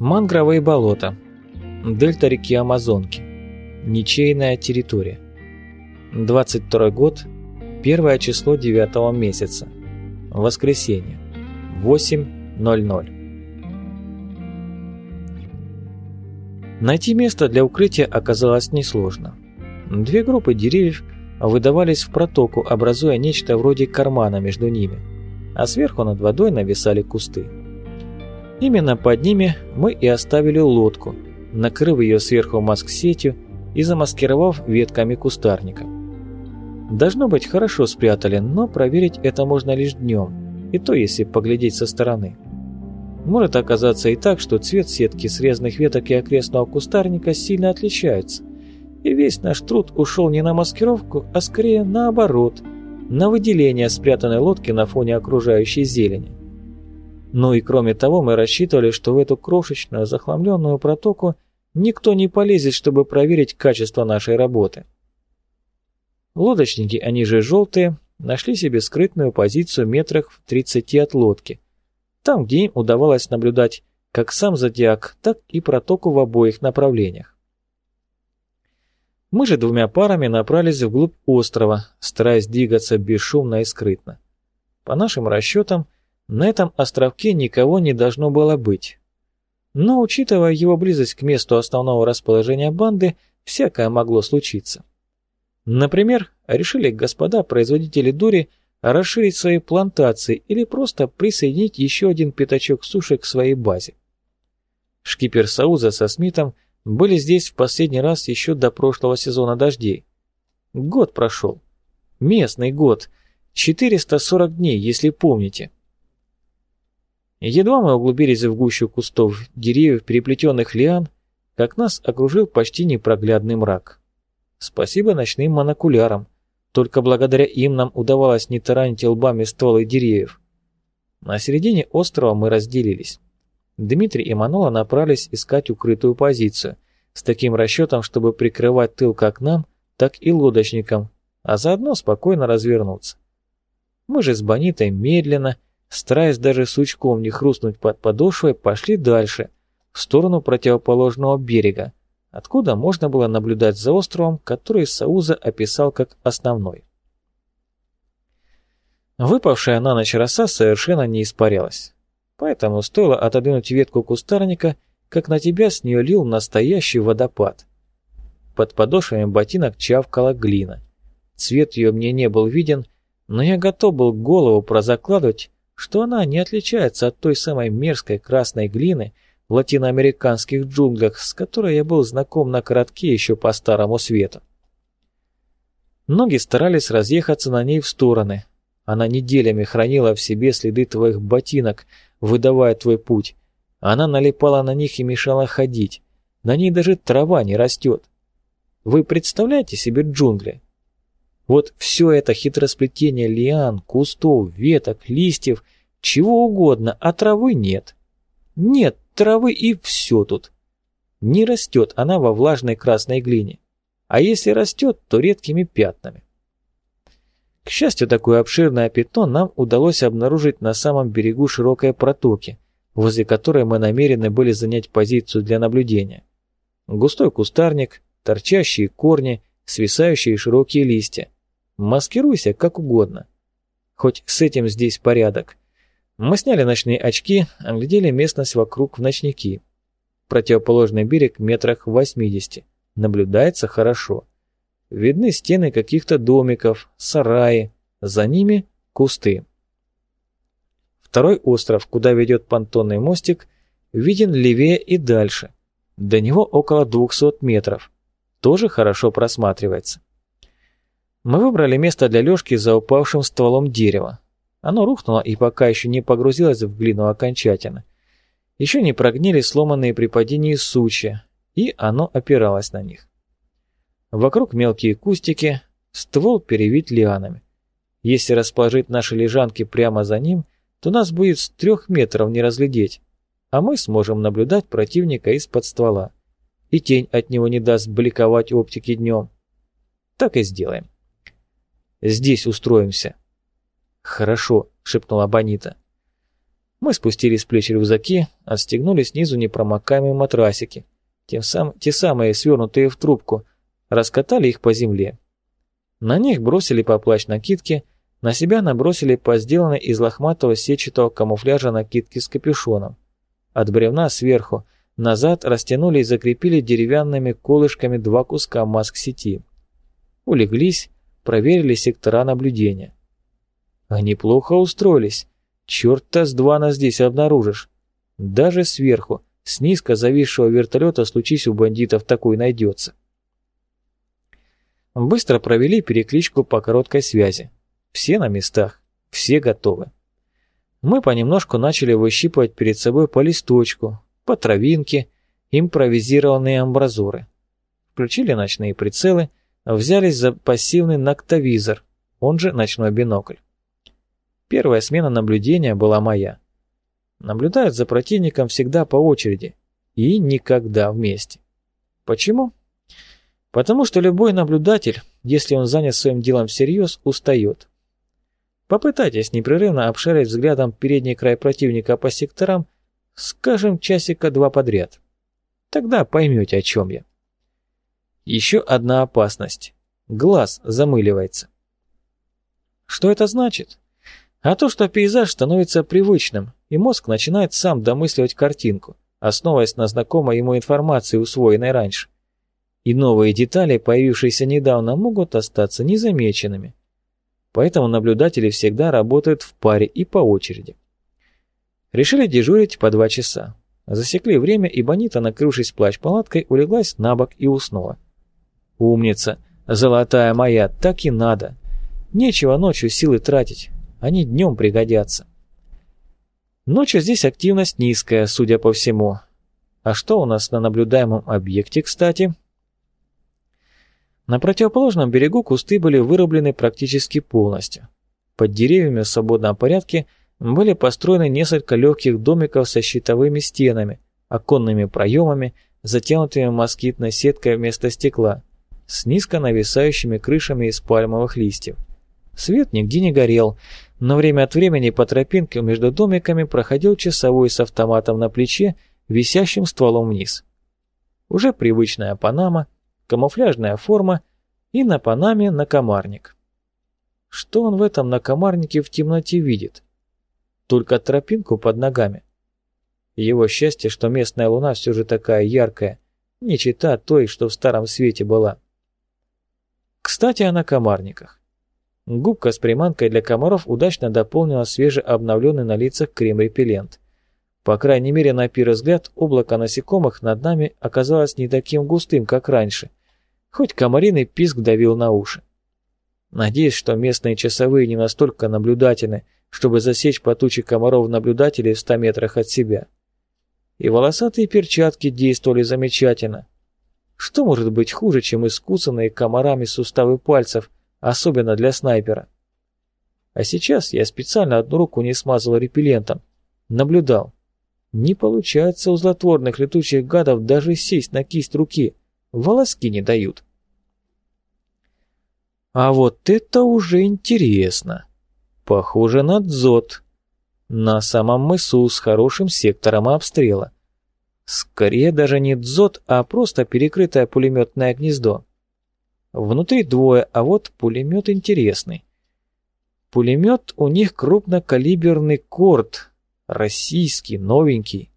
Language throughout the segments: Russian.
Мангровые болота. Дельта реки Амазонки. Ничейная территория. 22 год, первое число 9 месяца. Воскресенье. 8.00. Найти место для укрытия оказалось несложно. Две группы деревьев выдавались в протоку, образуя нечто вроде кармана между ними, а сверху над водой нависали кусты. Именно под ними мы и оставили лодку, накрыв ее сверху маск-сетью и замаскировав ветками кустарника. Должно быть, хорошо спрятали, но проверить это можно лишь днем, и то если поглядеть со стороны. Может оказаться и так, что цвет сетки срезанных веток и окрестного кустарника сильно отличается, и весь наш труд ушел не на маскировку, а скорее наоборот, на выделение спрятанной лодки на фоне окружающей зелени. Ну и кроме того, мы рассчитывали, что в эту крошечную захламленную протоку никто не полезет, чтобы проверить качество нашей работы. Лодочники, они же желтые, нашли себе скрытную позицию метрах в 30 от лодки, там, где им удавалось наблюдать как сам зодиак, так и протоку в обоих направлениях. Мы же двумя парами направились вглубь острова, стараясь двигаться бесшумно и скрытно. По нашим расчетам, на этом островке никого не должно было быть. Но, учитывая его близость к месту основного расположения банды, всякое могло случиться. Например, решили господа производители дури расширить свои плантации или просто присоединить еще один пятачок суши к своей базе. Шкипер Сауза со Смитом были здесь в последний раз еще до прошлого сезона дождей. Год прошел. Местный год. 440 дней, если помните. Едва мы углубились в гущу кустов, деревьев, переплетенных лиан, как нас окружил почти непроглядный мрак. Спасибо ночным монокулярам. Только благодаря им нам удавалось не таранить лбами стволы деревьев. На середине острова мы разделились. Дмитрий и Манола направились искать укрытую позицию, с таким расчетом, чтобы прикрывать тыл как нам, так и лодочникам, а заодно спокойно развернуться. Мы же с Бонитой медленно, стараясь даже сучком не хрустнуть под подошвой, пошли дальше, в сторону противоположного берега, откуда можно было наблюдать за островом, который Сауза описал как основной. Выпавшая на ночь роса совершенно не испарялась, поэтому стоило отодвинуть ветку кустарника, как на тебя с нее лил настоящий водопад. Под подошвами ботинок чавкала глина. Цвет ее мне не был виден, но я готов был голову прозакладывать, что она не отличается от той самой мерзкой красной глины в латиноамериканских джунглях, с которой я был знаком на коротке еще по старому свету. Ноги старались разъехаться на ней в стороны. Она неделями хранила в себе следы твоих ботинок, выдавая твой путь. Она налипала на них и мешала ходить. На ней даже трава не растет. Вы представляете себе джунгли? Вот все это хитросплетение лиан, кустов, веток, листьев, чего угодно, а травы нет. Нет травы и все тут. Не растет она во влажной красной глине. А если растет, то редкими пятнами. К счастью, такое обширное пятно нам удалось обнаружить на самом берегу широкой протоки, возле которой мы намерены были занять позицию для наблюдения. Густой кустарник, торчащие корни, свисающие широкие листья. Маскируйся как угодно. Хоть с этим здесь порядок. Мы сняли ночные очки, оглядели местность вокруг в ночники. Противоположный берег метрах в 80. Наблюдается хорошо. Видны стены каких-то домиков, сараи. За ними кусты. Второй остров, куда ведет понтонный мостик, виден левее и дальше. До него около 200 метров. Тоже хорошо просматривается. Мы выбрали место для лёжки за упавшим стволом дерева. Оно рухнуло и пока еще не погрузилось в глину окончательно. Еще не прогнили сломанные при падении сучья, и оно опиралось на них. Вокруг мелкие кустики, ствол перевит лианами. Если расположить наши лежанки прямо за ним, то нас будет с трех метров не разглядеть, а мы сможем наблюдать противника из-под ствола. И тень от него не даст бликовать оптики днем. Так и сделаем. Здесь устроимся. Хорошо, шепнула Бонита. Мы спустили с плеч рюкзаки, отстегнули снизу непромокаемые матрасики, тем сам, те самые свернутые в трубку, раскатали их по земле. На них бросили по плащ-накидке, на себя набросили по сделанной из лохматого сетчатого камуфляжа накидки с капюшоном. От бревна сверху назад растянули и закрепили деревянными колышками два куска маск-сети. Улеглись, проверили сектора наблюдения. Они плохо устроились. Черт-то с два нас здесь обнаружишь. Даже сверху, с низко зависшего вертолета, случись у бандитов такой найдется. Быстро провели перекличку по короткой связи. Все на местах, все готовы. Мы понемножку начали выщипывать перед собой по листочку, по травинке, импровизированные амбразуры. Включили ночные прицелы, взялись за пассивный ноктовизор, он же ночной бинокль. Первая смена наблюдения была моя. Наблюдают за противником всегда по очереди и никогда вместе. Почему? Потому что любой наблюдатель, если он занят своим делом всерьез, устает. Попытайтесь непрерывно обшарить взглядом передний край противника по секторам, скажем, часика два подряд. Тогда поймете, о чем я. Еще одна опасность. Глаз замыливается. Что это значит? А то, что пейзаж становится привычным, и мозг начинает сам домысливать картинку, основываясь на знакомой ему информации, усвоенной раньше. И новые детали, появившиеся недавно, могут остаться незамеченными. Поэтому наблюдатели всегда работают в паре и по очереди. Решили дежурить по два часа. Засекли время, и Бонита, накрывшись плащ-палаткой, улеглась на бок и уснула. «Умница! Золотая моя! Так и надо! Нечего ночью силы тратить. Они днем пригодятся. Ночью здесь активность низкая, судя по всему. А что у нас на наблюдаемом объекте, кстати? На противоположном берегу кусты были вырублены практически полностью. Под деревьями в свободном порядке были построены несколько легких домиков со щитовыми стенами, оконными проемами, затянутыми москитной сеткой вместо стекла, с низко нависающими крышами из пальмовых листьев. Свет нигде не горел, но время от времени по тропинке между домиками проходил часовой с автоматом на плече, висящим стволом вниз. Уже привычная панама, камуфляжная форма и на панаме накомарник. Что он в этом накомарнике в темноте видит? Только тропинку под ногами. Его счастье, что местная луна все же такая яркая, не чита той, что в старом свете была. Кстати, о накомарниках. Губка с приманкой для комаров удачно дополнила свежеобновленный на лицах крем-репеллент. По крайней мере, на первый взгляд, облако насекомых над нами оказалось не таким густым, как раньше, хоть комариный писк давил на уши. Надеюсь, что местные часовые не настолько наблюдательны, чтобы засечь по туче комаров-наблюдателей в ста метрах от себя. И волосатые перчатки действовали замечательно. Что может быть хуже, чем искусанные комарами суставы пальцев – особенно для снайпера. А сейчас я специально одну руку не смазал репеллентом, наблюдал. Не получается у злотворных летучих гадов даже сесть на кисть руки, волоски не дают. А вот это уже интересно. Похоже на дзот. На самом мысу с хорошим сектором обстрела. Скорее даже не дзот, а просто перекрытое пулеметное гнездо. Внутри двое, а вот пулемет интересный. Пулемет у них крупнокалиберный корт, российский, новенький.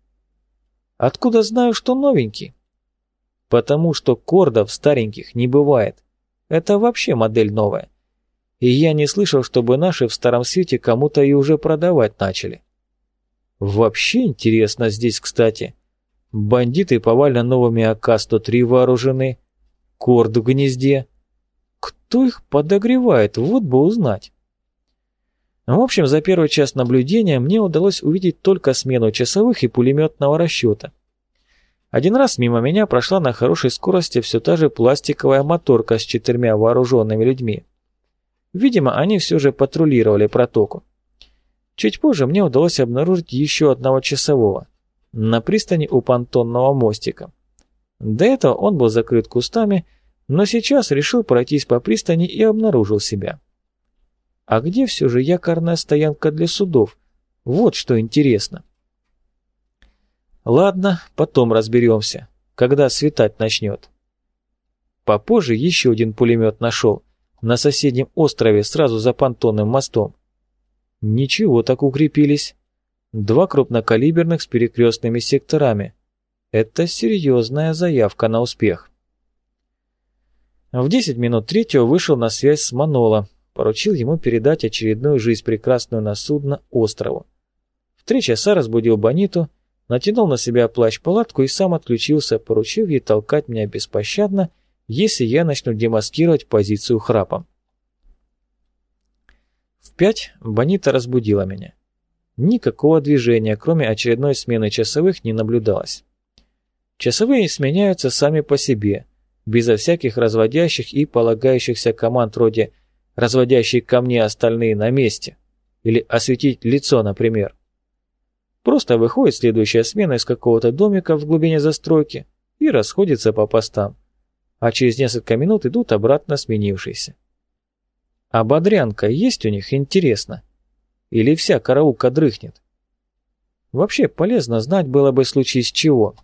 Откуда знаю, что новенький? Потому что кордов стареньких не бывает. Это вообще модель новая. И я не слышал, чтобы наши в Старом Свете кому-то и уже продавать начали. Вообще интересно здесь, кстати. Бандиты повально новыми АК-103 вооружены, корд в гнезде. Кто их подогревает, вот бы узнать. В общем, за первый час наблюдения мне удалось увидеть только смену часовых и пулеметного расчета. Один раз мимо меня прошла на хорошей скорости все та же пластиковая моторка с четырьмя вооруженными людьми. Видимо, они все же патрулировали протоку. Чуть позже мне удалось обнаружить еще одного часового на пристани у понтонного мостика. До этого он был закрыт кустами, но сейчас решил пройтись по пристани и обнаружил себя. А где все же якорная стоянка для судов, Вот что интересно. Ладно, потом разберемся, когда светать начнет. Попозже еще один пулемет нашел, на соседнем острове, сразу за понтонным мостом. Ничего так укрепились. Два крупнокалиберных с перекрестными секторами. Это серьезная заявка на успех. В 10 минут третьего вышел на связь с Манола, поручил ему передать очередную жизнь прекрасную на судно острову. В три часа разбудил Бониту, натянул на себя плащ-палатку и сам отключился, поручив ей толкать меня беспощадно, если я начну демаскировать позицию храпом. В пять Бонита разбудила меня. Никакого движения, кроме очередной смены часовых, не наблюдалось. Часовые сменяются сами по себе, безо всяких разводящих и полагающихся команд вроде «разводящий ко мне остальные на месте» или «осветить лицо», например. Просто выходит следующая смена из какого-то домика в глубине застройки и расходится по постам, а через несколько минут идут обратно сменившиеся. А бодрянка есть у них, интересно? Или вся караулка дрыхнет? Вообще полезно знать было бы случись чего.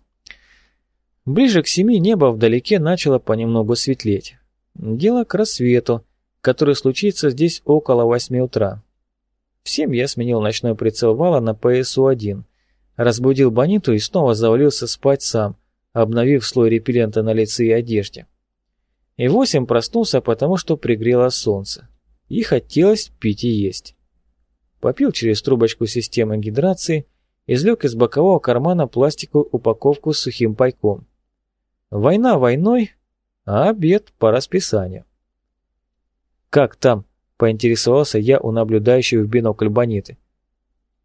Ближе к семи небо вдалеке начало понемногу светлеть. Дело к рассвету, который случится здесь около восьми утра. В семь я сменил ночной прицел вала на ПСУ-1, разбудил Бониту и снова завалился спать сам, обновив слой репеллента на лице и одежде. И восемь проснулся, потому что пригрело солнце. И хотелось пить и есть. Попил через трубочку системы гидрации, извлек из бокового кармана пластиковую упаковку с сухим пайком. Война войной, а обед по расписанию. «Как там?» – поинтересовался я у наблюдающей в бинокль Бониты.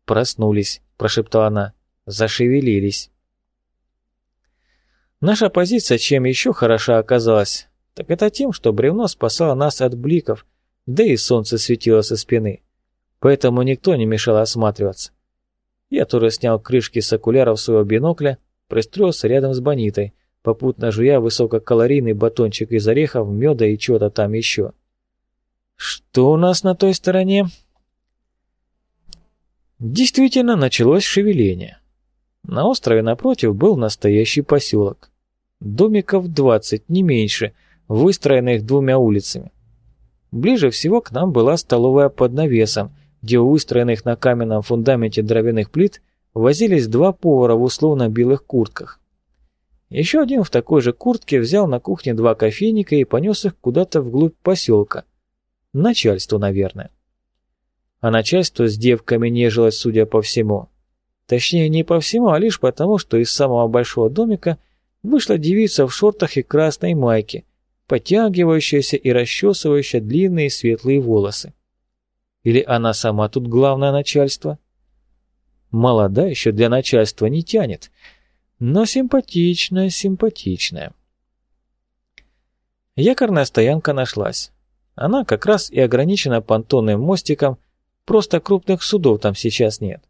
«Проснулись», – прошептала она. «Зашевелились». Наша позиция чем еще хороша оказалась, так это тем, что бревно спасало нас от бликов, да и солнце светило со спины. Поэтому никто не мешал осматриваться. Я тоже снял крышки с окуляров своего бинокля, пристроился рядом с Бонитой – попутно жуя высококалорийный батончик из орехов, меда и чего-то там еще. Что у нас на той стороне? Действительно началось шевеление. На острове напротив был настоящий поселок. Домиков двадцать, не меньше, выстроенных двумя улицами. Ближе всего к нам была столовая под навесом, где у выстроенных на каменном фундаменте дровяных плит возились два повара в условно белых куртках. Еще один в такой же куртке взял на кухне два кофейника и понес их куда-то вглубь поселка. Начальству, наверное. А начальство с девками нежилось, судя по всему. Точнее, не по всему, а лишь потому, что из самого большого домика вышла девица в шортах и красной майке, потягивающаяся и расчесывающая длинные светлые волосы. Или она сама тут главное начальство? Молода еще для начальства не тянет, но симпатичная, симпатичная. Якорная стоянка нашлась. Она как раз и ограничена понтонным мостиком, просто крупных судов там сейчас нет.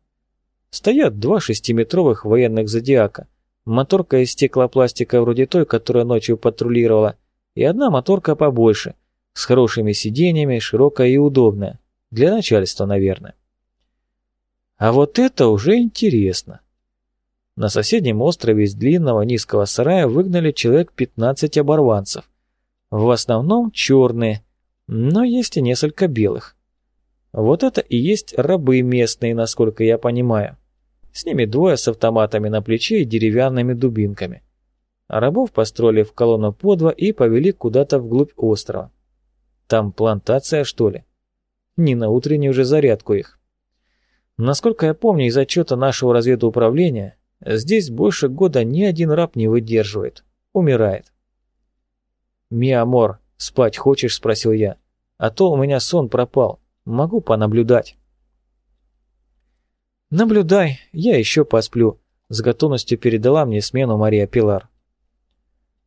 Стоят два шестиметровых военных «Зодиака», моторка из стеклопластика вроде той, которая ночью патрулировала, и одна моторка побольше, с хорошими сиденьями, широкая и удобная. Для начальства, наверное. А вот это уже интересно. На соседнем острове из длинного низкого сарая выгнали человек 15 оборванцев. В основном черные, но есть и несколько белых. Вот это и есть рабы местные, насколько я понимаю. С ними двое с автоматами на плече и деревянными дубинками. Рабов построили в колонну по два и повели куда-то вглубь острова. Там плантация, что ли? Не на утреннюю же зарядку их. Насколько я помню из отчета нашего разведуправления, Здесь больше года ни один раб не выдерживает. Умирает. «Mi amor, спать хочешь?» – спросил я. «А то у меня сон пропал. Могу понаблюдать». «Наблюдай, я еще посплю», – с готовностью передала мне смену Мария Пилар.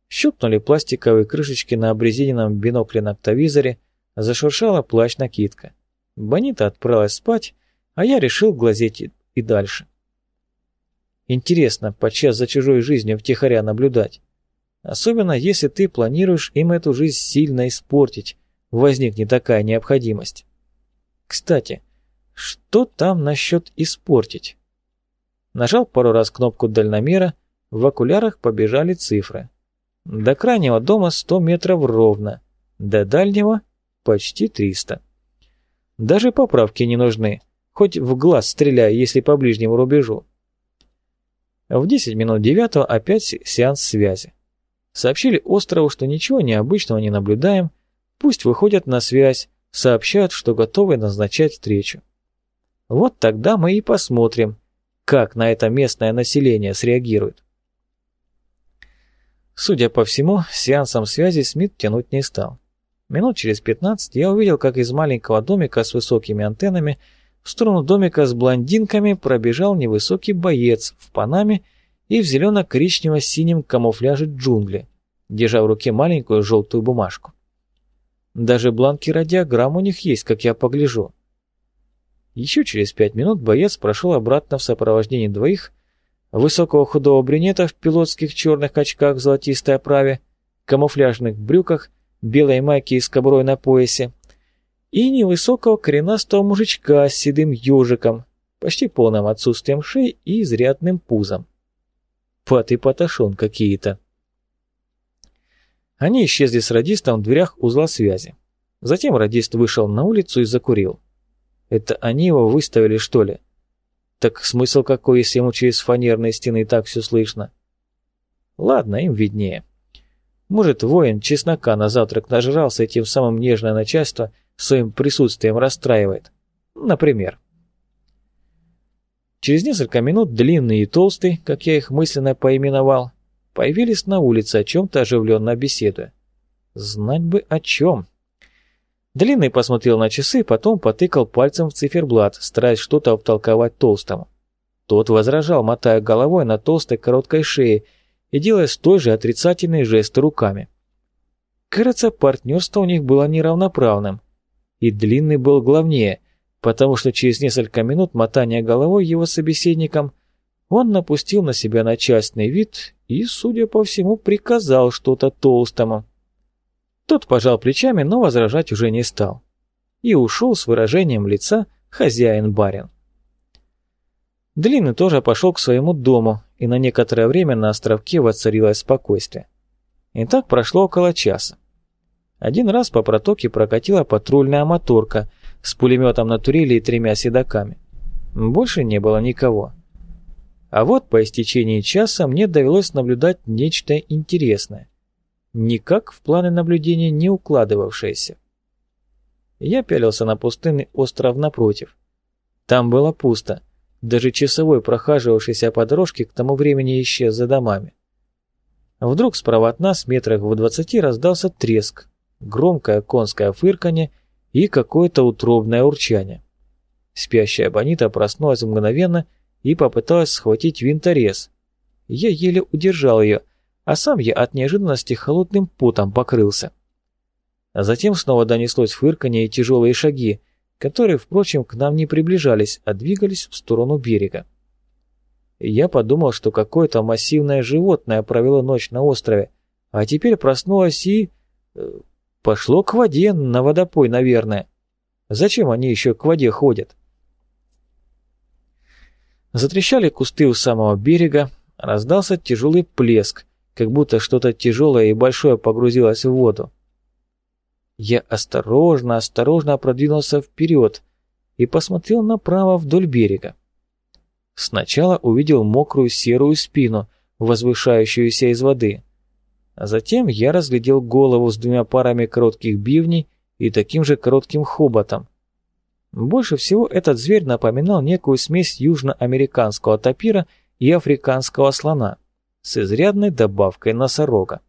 Щелкнули пластиковые крышечки на обрезиненном бинокле на октовизоре, зашуршала плащ-накидка. Бонита отправилась спать, а я решил глазеть и дальше. Интересно, подчас за чужой жизнью втихаря наблюдать. Особенно, если ты планируешь им эту жизнь сильно испортить, возникнет такая необходимость. Кстати, Что там насчет испортить? Нажал пару раз кнопку дальномера, в окулярах побежали цифры. До крайнего дома 100 метров ровно, до дальнего почти 300. Даже поправки не нужны, хоть в глаз стреляй, если по ближнему рубежу. В 10 минут девятого опять сеанс связи. Сообщили острову, что ничего необычного не наблюдаем, пусть выходят на связь, сообщают, что готовы назначать встречу. Вот тогда мы и посмотрим, как на это местное население среагирует. Судя по всему, сеансом связи Смит тянуть не стал. Минут через пятнадцать я увидел, как из маленького домика с высокими антеннами в сторону домика с блондинками пробежал невысокий боец в панаме и в зелено-коричнево-синем камуфляже джунгли, держа в руке маленькую желтую бумажку. Даже бланки радиограмм у них есть, как я погляжу. Еще через пять минут боец прошел обратно в сопровождении двоих, высокого худого брюнета в пилотских черных очках в золотистой оправе, камуфляжных брюках, белой майке и с кобурой на поясе, и невысокого коренастого мужичка с седым ежиком, почти полным отсутствием шеи и изрядным пузом. Пат и паташон какие-то. Они исчезли с радистом в дверях узла связи. Затем радист вышел на улицу и закурил. Это они его выставили, что ли? Так смысл какой, если ему через фанерные стены так все слышно? Ладно, им виднее. Может, воин чеснока на завтрак нажрался и тем самым нежное начальство своим присутствием расстраивает. Например. Через несколько минут длинный и толстый, как я их мысленно поименовал, появились на улице, о чем-то оживленно беседуя. Знать бы о чем. Длинный посмотрел на часы, потом потыкал пальцем в циферблат, стараясь что-то втолковать толстому. Тот возражал, мотая головой на толстой короткой шее и делая столь же отрицательные жесты руками. Кажется, партнерство у них было неравноправным. И Длинный был главнее, потому что через несколько минут мотания головой его собеседником он напустил на себя начальственный вид и, судя по всему, приказал что-то толстому. Тот пожал плечами, но возражать уже не стал. И ушел с выражением лица хозяин-барин. Длинный тоже пошел к своему дому, и на некоторое время на островке воцарилось спокойствие. И так прошло около часа. Один раз по протоке прокатила патрульная моторка с пулеметом на турели и тремя седаками. Больше не было никого. А вот по истечении часа мне довелось наблюдать нечто интересное никак в планы наблюдения не укладывавшееся. Я пялился на пустынный остров напротив. Там было пусто, даже часовой, прохаживавшийся по дорожке, к тому времени исчез за домами. Вдруг справа от нас, метрах в двадцати, раздался треск, громкое конское фырканье и какое-то утробное урчание. Спящая Бонита проснулась мгновенно и попыталась схватить винторез. Я еле удержал ее, а сам я от неожиданности холодным потом покрылся. Затем снова донеслось фырканье и тяжелые шаги, которые, впрочем, к нам не приближались, а двигались в сторону берега. Я подумал, что какое-то массивное животное провело ночь на острове, а теперь проснулось и... Э, пошло к воде, на водопой, наверное. Зачем они еще к воде ходят? Затрещали кусты у самого берега, раздался тяжелый плеск, как будто что-то тяжелое и большое погрузилось в воду. Я осторожно, осторожно продвинулся вперед и посмотрел направо вдоль берега. Сначала увидел мокрую серую спину, возвышающуюся из воды. А затем я разглядел голову с двумя парами коротких бивней и таким же коротким хоботом. Больше всего этот зверь напоминал некую смесь южноамериканского тапира и африканского слона с изрядной добавкой носорога.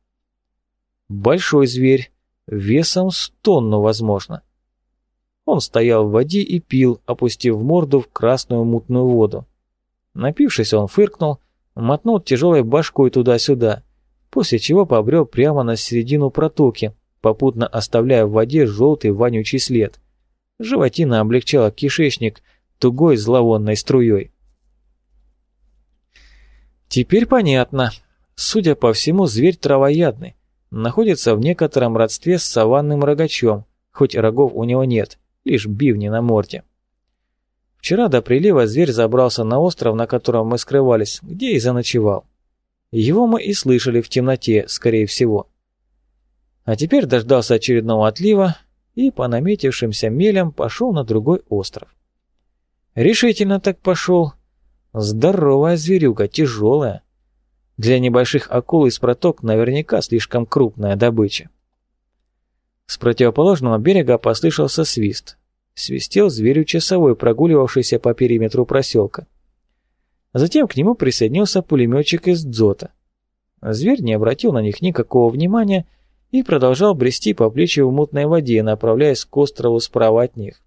Большой зверь, весом с тонну, возможно. Он стоял в воде и пил, опустив морду в красную мутную воду. Напившись, он фыркнул, мотнул тяжелой башкой туда-сюда, после чего побрел прямо на середину протоки, попутно оставляя в воде желтый вонючий след. Животина облегчала кишечник тугой зловонной струей. Теперь понятно. Судя по всему, зверь травоядный. Находится в некотором родстве с саванным рогачом, хоть рогов у него нет, лишь бивни на морде. Вчера до прилива зверь забрался на остров, на котором мы скрывались, где и заночевал. Его мы и слышали в темноте, скорее всего. А теперь дождался очередного отлива и по наметившимся мелям пошел на другой остров. Решительно так пошел. Здоровая зверюга, тяжелая. Для небольших акул из проток наверняка слишком крупная добыча. С противоположного берега послышался свист. Свистел зверю часовой, прогуливавшийся по периметру проселка. Затем к нему присоединился пулеметчик из дзота. Зверь не обратил на них никакого внимания и продолжал брести по плечи в мутной воде, направляясь к острову справа от них.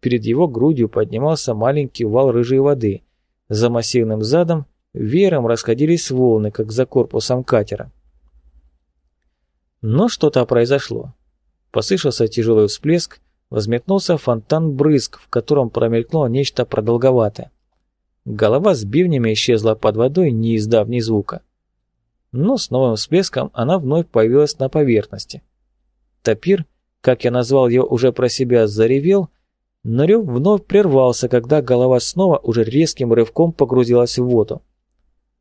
Перед его грудью поднимался маленький вал рыжей воды. За массивным задом веером расходились волны, как за корпусом катера. Но что-то произошло. Послышался тяжелый всплеск, возметнулся фонтан брызг, в котором промелькнуло нечто продолговатое. Голова с бивнями исчезла под водой, не издав ни звука. Но с новым всплеском она вновь появилась на поверхности. Тапир, как я назвал его уже про себя, заревел, но рев вновь прервался, когда голова снова уже резким рывком погрузилась в воду.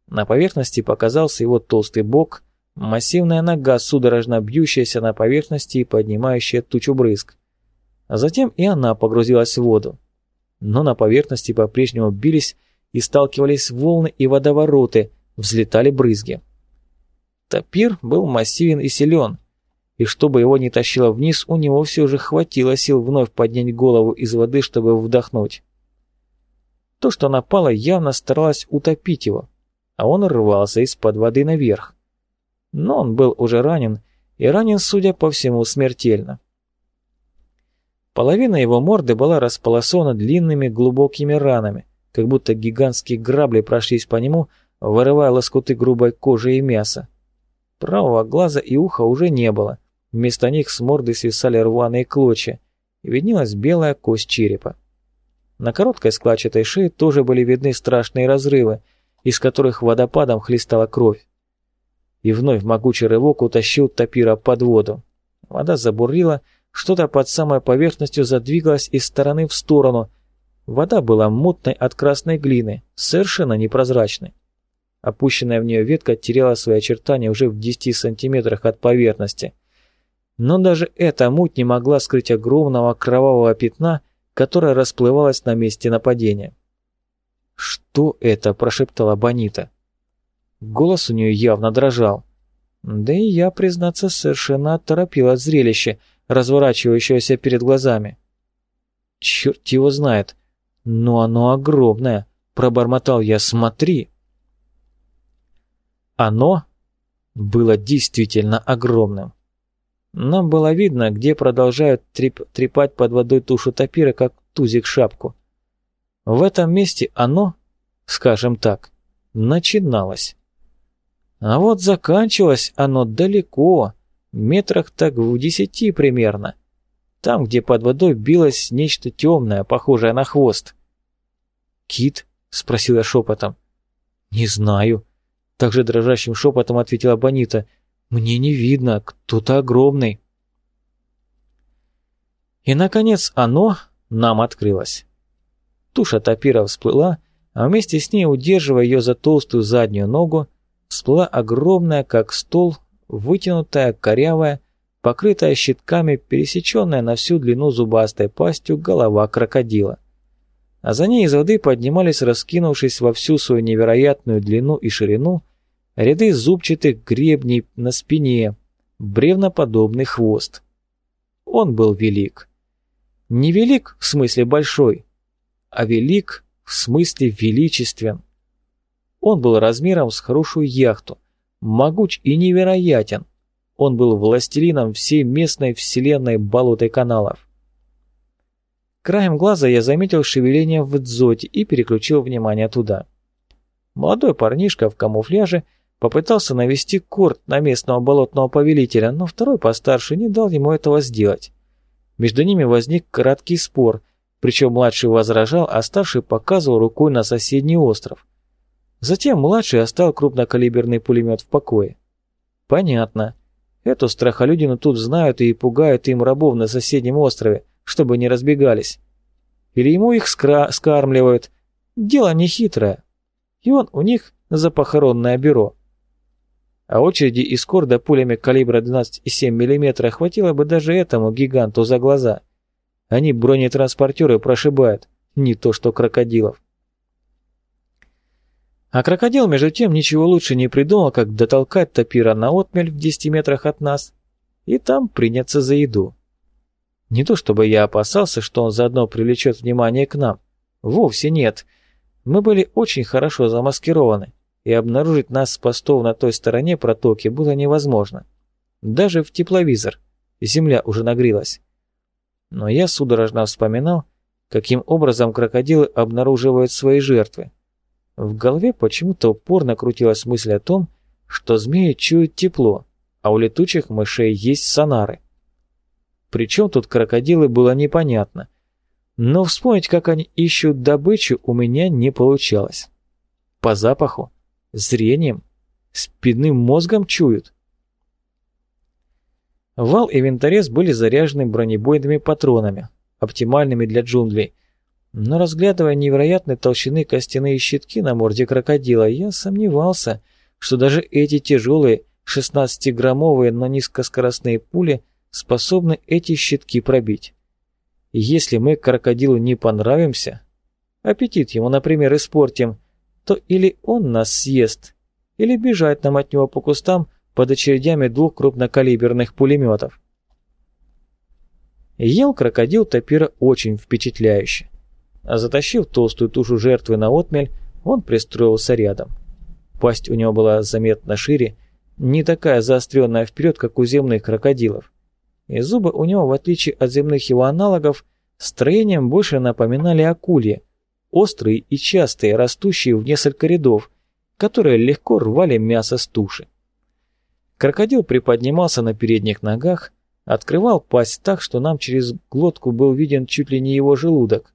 На поверхности показался его толстый бок, массивная нога, судорожно бьющаяся на поверхности и поднимающая тучу брызг. А затем и она погрузилась в воду. Но на поверхности по-прежнему бились и сталкивались волны и водовороты, взлетали брызги. Тапир был массивен и силен, и чтобы его не тащило вниз, у него все же хватило сил вновь поднять голову из воды, чтобы вдохнуть. То, что напало, явно старалось утопить его, а он рвался из-под воды наверх. Но он был уже ранен, и ранен, судя по всему, смертельно. Половина его морды была располосована длинными глубокими ранами, как будто гигантские грабли прошлись по нему, вырывая лоскуты грубой кожи и мяса. Правого глаза и уха уже не было, вместо них с морды свисали рваные клочья, и виднелась белая кость черепа. На короткой складчатой шее тоже были видны страшные разрывы, из которых водопадом хлестала кровь. И вновь могучий рывок утащил топира под воду. Вода забурлила, что-то под самой поверхностью задвигалось из стороны в сторону. Вода была мутной от красной глины, совершенно непрозрачной. Опущенная в нее ветка теряла свои очертания уже в 10 сантиметрах от поверхности. Но даже эта муть не могла скрыть огромного кровавого пятна, которое расплывалось на месте нападения. «Что это?» – прошептала Бонита. Голос у нее явно дрожал. Да и я, признаться, совершенно оторопил от зрелища, разворачивающегося перед глазами. «Черт его знает! Но оно огромное!» — пробормотал я. «Смотри!» Оно было действительно огромным. Нам было видно, где продолжают треп трепать под водой тушу топира, как тузик шапку. В этом месте оно, скажем так, начиналось. А вот заканчивалось оно далеко, метрах так в десяти примерно. Там, где под водой билось нечто темное, похожее на хвост. «Кит?» — спросил я шепотом. «Не знаю», — также дрожащим шепотом ответила Бонита. «Мне не видно, кто-то огромный». И, наконец, оно нам открылось. Туша топира всплыла, а вместе с ней, удерживая ее за толстую заднюю ногу, всплыла огромная, как стол, вытянутая, корявая, покрытая щитками, пересеченная на всю длину зубастой пастью голова крокодила. А за ней из воды поднимались, раскинувшись во всю свою невероятную длину и ширину, ряды зубчатых гребней на спине, бревноподобный хвост. Он был велик. Не велик в смысле большой, а велик в смысле величествен. Он был размером с хорошую яхту, могуч и невероятен. Он был властелином всей местной вселенной болот и каналов. Краем глаза я заметил шевеление в дзоте и переключил внимание туда. Молодой парнишка в камуфляже попытался навести корт на местного болотного повелителя, но второй постарше не дал ему этого сделать. Между ними возник краткий спор, причем младший возражал, а старший показывал рукой на соседний остров. Затем младший оставил крупнокалиберный пулемет в покое. Понятно. Эту страхолюдину тут знают и пугают им рабов на соседнем острове, чтобы не разбегались. или ему их скра скармливают. Дело не хитрое. И он у них за похоронное бюро. А очереди из корда пулями калибра 12,7 мм хватило бы даже этому гиганту за глаза. Они бронетранспортеры прошибают, не то что крокодилов. А крокодил, между тем, ничего лучше не придумал, как дотолкать топира на отмель в 10 метрах от нас и там приняться за еду. Не то чтобы я опасался, что он заодно привлечет внимание к нам. Вовсе нет. Мы были очень хорошо замаскированы, и обнаружить нас с постов на той стороне протоки было невозможно. Даже в тепловизор. Земля уже нагрелась. Но я судорожно вспоминал, каким образом крокодилы обнаруживают свои жертвы. В голове почему-то упорно крутилась мысль о том, что змеи чуют тепло, а у летучих мышей есть сонары. Причем тут крокодилы было непонятно, но вспомнить, как они ищут добычу, у меня не получалось. По запаху, зрением, спинным мозгом чуют. Вал и винторез были заряжены бронебойными патронами, оптимальными для джунглей, но разглядывая невероятной толщины костяные щитки на морде крокодила, я сомневался, что даже эти тяжелые 16-граммовые, но низкоскоростные пули способны эти щитки пробить. Если мы крокодилу не понравимся, аппетит ему, например, испортим, то или он нас съест, или бежать нам от него по кустам под очередями двух крупнокалиберных пулеметов. Ел крокодил топира очень впечатляюще. А затащив толстую тушу жертвы на отмель, он пристроился рядом. Пасть у него была заметно шире, не такая заостренная вперед, как у земных крокодилов. И зубы у него, в отличие от земных его аналогов, строением больше напоминали акульи, острые и частые, растущие в несколько рядов, которые легко рвали мясо с туши. Крокодил приподнимался на передних ногах, открывал пасть так, что нам через глотку был виден чуть ли не его желудок,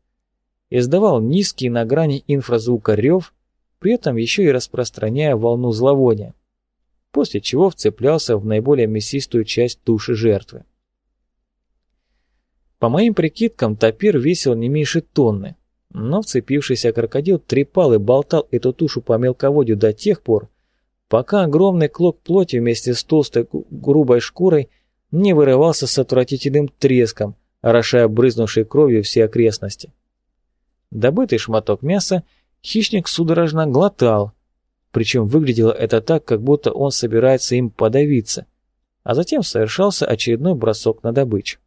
издавал низкий на грани инфразвука рев, при этом еще и распространяя волну зловония, после чего вцеплялся в наиболее мясистую часть туши жертвы. По моим прикидкам, топир весил не меньше тонны, но вцепившийся крокодил трепал и болтал эту тушу по мелководью до тех пор, пока огромный клок плоти вместе с толстой грубой шкурой не вырывался с отвратительным треском, орошая брызнувшей кровью все окрестности. Добытый шматок мяса хищник судорожно глотал, причем выглядело это так, как будто он собирается им подавиться, а затем совершался очередной бросок на добычу.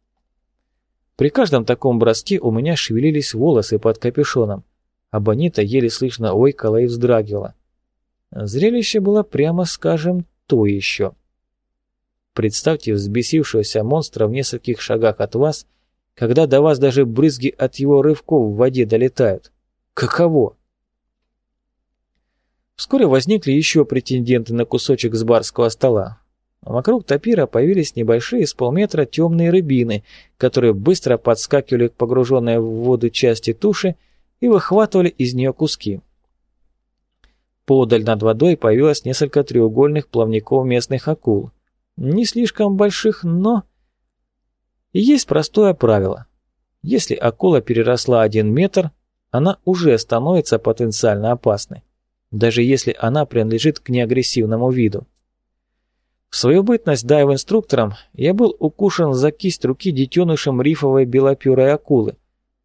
При каждом таком броске у меня шевелились волосы под капюшоном, а Бонита еле слышно ойкала и вздрагивала. Зрелище было, прямо скажем, то еще. Представьте взбесившегося монстра в нескольких шагах от вас – когда до вас даже брызги от его рывков в воде долетают. Каково? Вскоре возникли еще претенденты на кусочек с барского стола. Вокруг топира появились небольшие с полметра темные рыбины, которые быстро подскакивали к погруженной в воду части туши и выхватывали из нее куски. Подаль над водой появилось несколько треугольных плавников местных акул. Не слишком больших, но есть простое правило. Если акула переросла один метр, она уже становится потенциально опасной, даже если она принадлежит к неагрессивному виду. В свою бытность дайв-инструктором я был укушен за кисть руки детенышем рифовой белоперой акулы,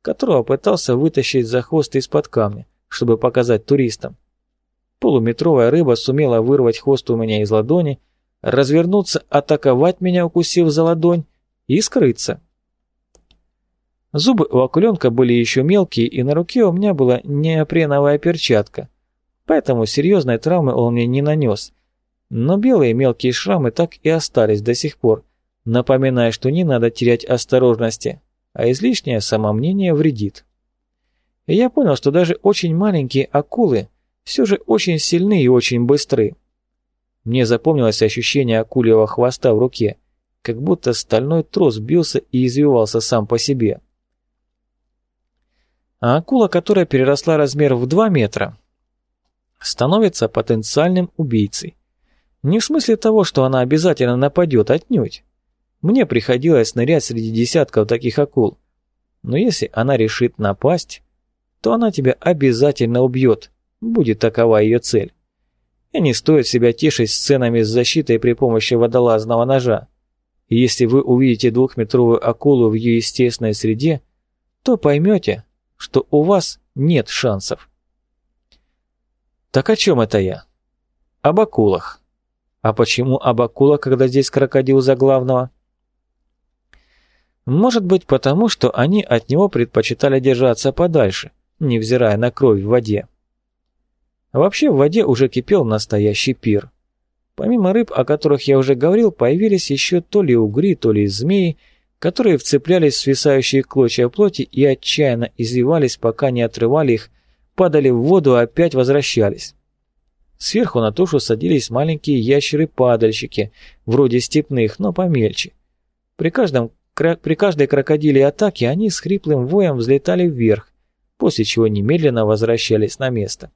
которого пытался вытащить за хвост из-под камня, чтобы показать туристам. Полуметровая рыба сумела вырвать хвост у меня из ладони, развернуться, атаковать меня, укусив за ладонь, и скрыться. Зубы у акуленка были еще мелкие, и на руке у меня была неопреновая перчатка, поэтому серьезной травмы он мне не нанес. Но белые мелкие шрамы так и остались до сих пор, напоминая, что не надо терять осторожности, а излишнее самомнение вредит. И я понял, что даже очень маленькие акулы все же очень сильны и очень быстры. Мне запомнилось ощущение акульего хвоста в руке, как будто стальной трос бился и извивался сам по себе. А акула, которая переросла размер в 2 метра, становится потенциальным убийцей. Не в смысле того, что она обязательно нападет, отнюдь. Мне приходилось нырять среди десятков таких акул. Но если она решит напасть, то она тебя обязательно убьет, будет такова ее цель. И не стоит себя тешить сценами с защитой при помощи водолазного ножа. Если вы увидите двухметровую акулу в ее естественной среде, то поймете, что у вас нет шансов. Так о чем это я? Об акулах. А почему об акулах, когда здесь крокодил за главного? Может быть потому, что они от него предпочитали держаться подальше, невзирая на кровь в воде. Вообще в воде уже кипел настоящий пир. Помимо рыб, о которых я уже говорил, появились еще то ли угри, то ли змеи, которые вцеплялись в свисающие клочья плоти и отчаянно извивались, пока не отрывали их, падали в воду, а опять возвращались. Сверху на тушу садились маленькие ящеры-падальщики, вроде степных, но помельче. При каждом при каждой крокодиле атаке они с хриплым воем взлетали вверх, после чего немедленно возвращались на место.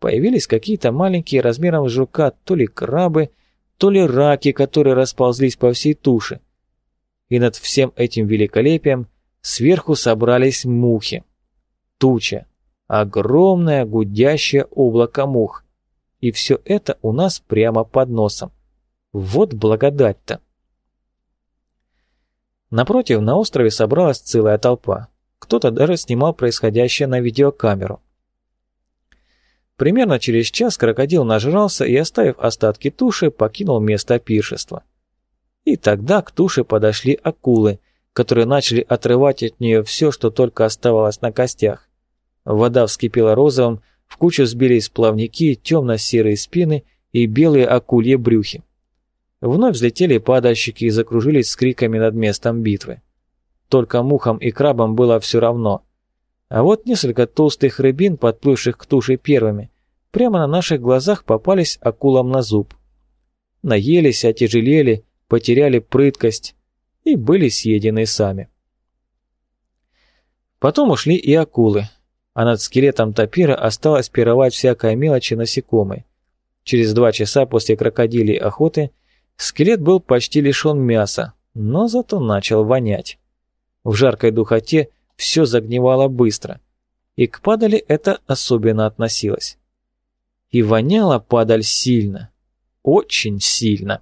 Появились какие-то маленькие размером с жука то ли крабы, то ли раки, которые расползлись по всей туше. И над всем этим великолепием сверху собрались мухи. Туча. Огромное гудящее облако мух. И все это у нас прямо под носом. Вот благодать-то. Напротив, на острове собралась целая толпа. Кто-то даже снимал происходящее на видеокамеру. Примерно через час крокодил нажрался и, оставив остатки туши, покинул место пиршества. И тогда к туше подошли акулы, которые начали отрывать от нее все, что только оставалось на костях. Вода вскипела розовым, в кучу сбились плавники, темно-серые спины и белые акульи брюхи. Вновь взлетели падальщики и закружились с криками над местом битвы. Только мухам и крабам было все равно. А вот несколько толстых рыбин, подплывших к туше первыми, прямо на наших глазах попались акулам на зуб. Наелись, отяжелели, потеряли прыткость и были съедены сами. Потом ушли и акулы, а над скелетом тапира осталось пировать всякая мелочь и насекомые. Через два часа после крокодилей охоты Скелет был почти лишен мяса, но зато начал вонять. В жаркой духоте все загнивало быстро, и к падали это особенно относилось. И воняла падаль сильно, очень сильно.